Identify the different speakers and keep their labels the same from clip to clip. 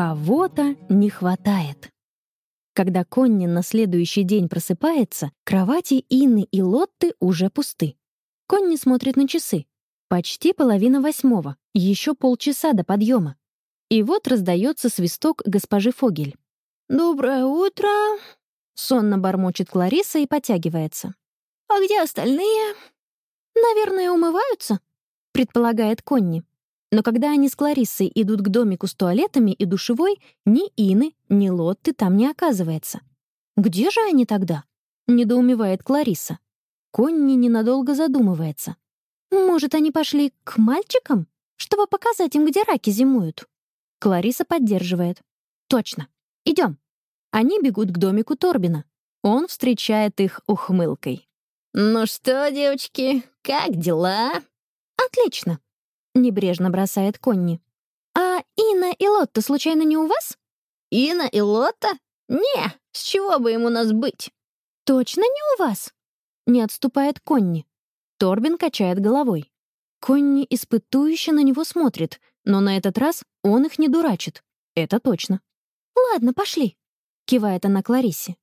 Speaker 1: Кого-то не хватает. Когда Конни на следующий день просыпается, кровати Инны и Лотты уже пусты. Конни смотрит на часы. Почти половина восьмого, еще полчаса до подъема. И вот раздается свисток госпожи Фогель. «Доброе утро!» — сонно бормочет Клариса и потягивается. «А где остальные?» «Наверное, умываются», — предполагает Конни. Но когда они с Клариссой идут к домику с туалетами и душевой, ни Ины, ни Лотты там не оказывается. «Где же они тогда?» — недоумевает Кларисса. Конни ненадолго задумывается. «Может, они пошли к мальчикам, чтобы показать им, где раки зимуют?» Клариса поддерживает. «Точно. Идем». Они бегут к домику Торбина. Он встречает их ухмылкой.
Speaker 2: «Ну что, девочки, как дела?»
Speaker 1: «Отлично», — небрежно бросает Конни. «А Инна и Лотта случайно не у вас?»
Speaker 2: «Инна и Лотта? Не, с чего бы им у нас быть?»
Speaker 1: «Точно не у вас?» — не отступает Конни. Торбин качает головой. Конни испытующе на него смотрит, но на этот раз он их не дурачит. Это точно. «Ладно, пошли», — кивает она Кларисе.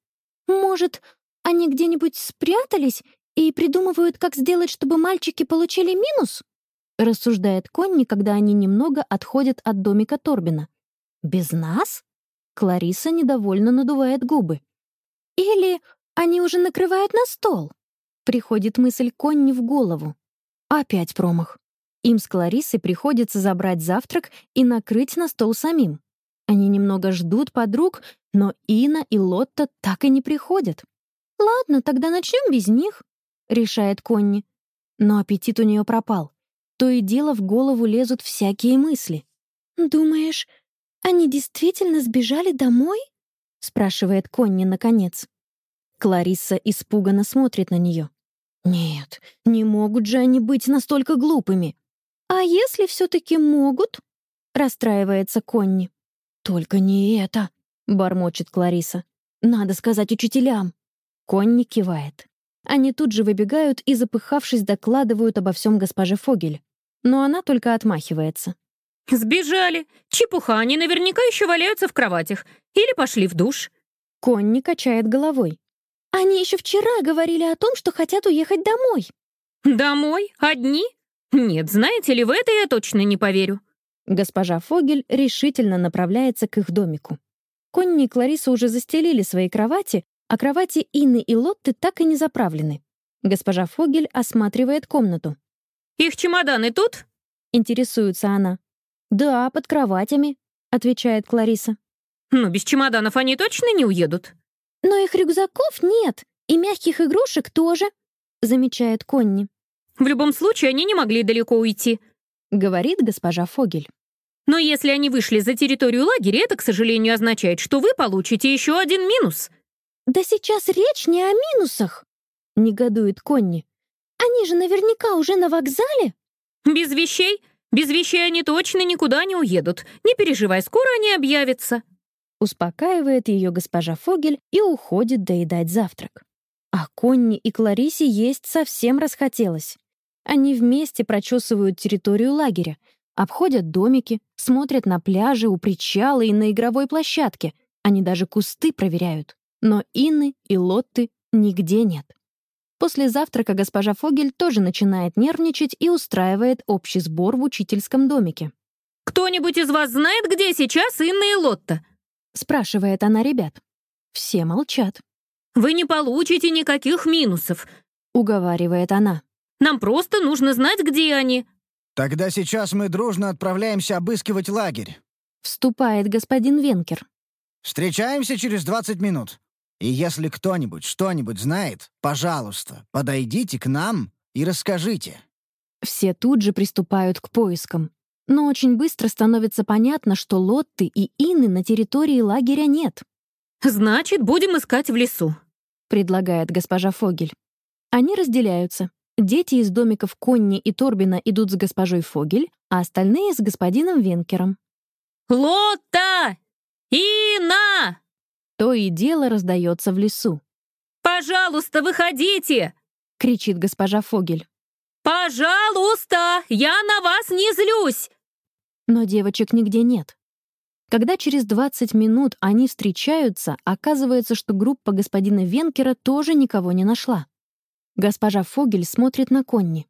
Speaker 1: «Может, они где-нибудь спрятались и придумывают, как сделать, чтобы мальчики получили минус?» Рассуждает Конни, когда они немного отходят от домика Торбина. «Без нас?» Клариса недовольно надувает губы. «Или они уже накрывают на стол?» Приходит мысль Конни в голову. Опять промах. Им с Кларисой приходится забрать завтрак и накрыть на стол самим. Они немного ждут подруг, но Ина и Лотта так и не приходят. «Ладно, тогда начнем без них», — решает Конни. Но аппетит у нее пропал то и дело в голову лезут всякие мысли. «Думаешь, они действительно сбежали домой?» — спрашивает Конни наконец. Кларисса испуганно смотрит на нее. «Нет, не могут же они быть настолько глупыми!» «А если все-таки могут?» — расстраивается Конни. «Только не это!» — бормочет Клариса. «Надо сказать учителям!» Конни кивает. Они тут же выбегают и, запыхавшись, докладывают обо всем госпоже Фогель но она только отмахивается.
Speaker 3: «Сбежали! Чепуха, они наверняка еще валяются в кроватях. Или пошли в душ».
Speaker 1: Конни качает головой. «Они еще вчера говорили о том, что хотят уехать домой».
Speaker 3: «Домой? Одни? Нет, знаете ли, в это я точно не поверю».
Speaker 1: Госпожа Фогель решительно направляется к их домику. Конни и Клариса уже застелили свои кровати, а кровати Инны и Лотты так и не заправлены. Госпожа Фогель осматривает комнату.
Speaker 3: «Их чемоданы тут?»
Speaker 1: — интересуется она. «Да, под кроватями», — отвечает Клариса.
Speaker 3: «Ну, без чемоданов они точно не уедут?»
Speaker 1: «Но их рюкзаков нет, и мягких игрушек тоже», — замечает Конни.
Speaker 3: «В любом случае, они не могли далеко уйти», —
Speaker 1: говорит госпожа Фогель.
Speaker 3: «Но если они вышли за территорию лагеря, это, к сожалению, означает, что вы получите еще один минус».
Speaker 1: «Да сейчас речь не о минусах», — негодует Конни. Они же наверняка уже на вокзале.
Speaker 3: Без вещей? Без вещей они точно никуда не уедут. Не переживай, скоро они объявятся.
Speaker 1: Успокаивает ее госпожа Фогель и уходит доедать завтрак. А Конни и Кларисе есть совсем расхотелось. Они вместе прочесывают территорию лагеря, обходят домики, смотрят на пляжи, у причала и на игровой площадке. Они даже кусты проверяют. Но Инны и Лотты нигде нет. После завтрака госпожа Фогель тоже начинает нервничать и устраивает общий сбор в учительском домике.
Speaker 3: «Кто-нибудь из вас знает, где сейчас Инна и Лотта?»
Speaker 1: — спрашивает она ребят. Все молчат.
Speaker 3: «Вы не получите никаких минусов», —
Speaker 1: уговаривает она.
Speaker 3: «Нам просто нужно знать, где они».
Speaker 4: «Тогда сейчас мы дружно отправляемся обыскивать лагерь», —
Speaker 1: вступает господин Венкер.
Speaker 4: «Встречаемся через 20 минут». И если кто-нибудь что-нибудь знает, пожалуйста, подойдите к нам и расскажите».
Speaker 1: Все тут же приступают к поискам. Но очень быстро становится понятно, что Лотты и Инны на территории лагеря нет.
Speaker 3: «Значит, будем искать в лесу», —
Speaker 1: предлагает госпожа Фогель. Они разделяются. Дети из домиков Конни и Торбина идут с госпожой Фогель, а остальные — с господином Венкером.
Speaker 3: «Лотта! Инна!»
Speaker 1: То и дело раздается в лесу.
Speaker 3: «Пожалуйста, выходите!»
Speaker 1: — кричит госпожа Фогель.
Speaker 3: «Пожалуйста! Я на вас не злюсь!»
Speaker 1: Но девочек нигде нет. Когда через 20 минут они встречаются, оказывается, что группа господина Венкера тоже никого не нашла. Госпожа Фогель смотрит на Конни.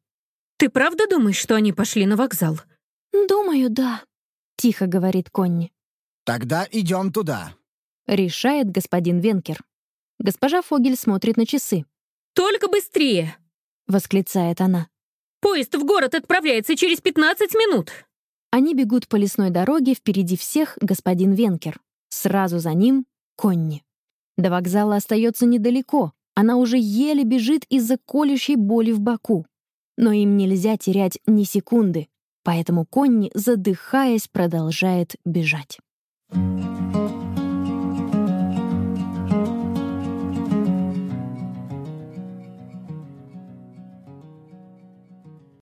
Speaker 3: «Ты правда думаешь, что они пошли на вокзал?»
Speaker 1: «Думаю, да», — тихо говорит Конни.
Speaker 4: «Тогда идем туда», —
Speaker 1: решает господин Венкер. Госпожа Фогель смотрит на часы.
Speaker 3: «Только быстрее!»
Speaker 1: — восклицает она.
Speaker 3: «Поезд в город отправляется через 15 минут!»
Speaker 1: Они бегут по лесной дороге, впереди всех господин Венкер. Сразу за ним — Конни. До вокзала остается недалеко. Она уже еле бежит из-за колющей боли в боку. Но им нельзя терять ни секунды, поэтому Конни, задыхаясь, продолжает бежать. Thank you.